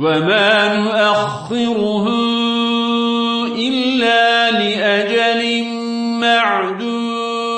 وما نؤخره إلا لأجل معدود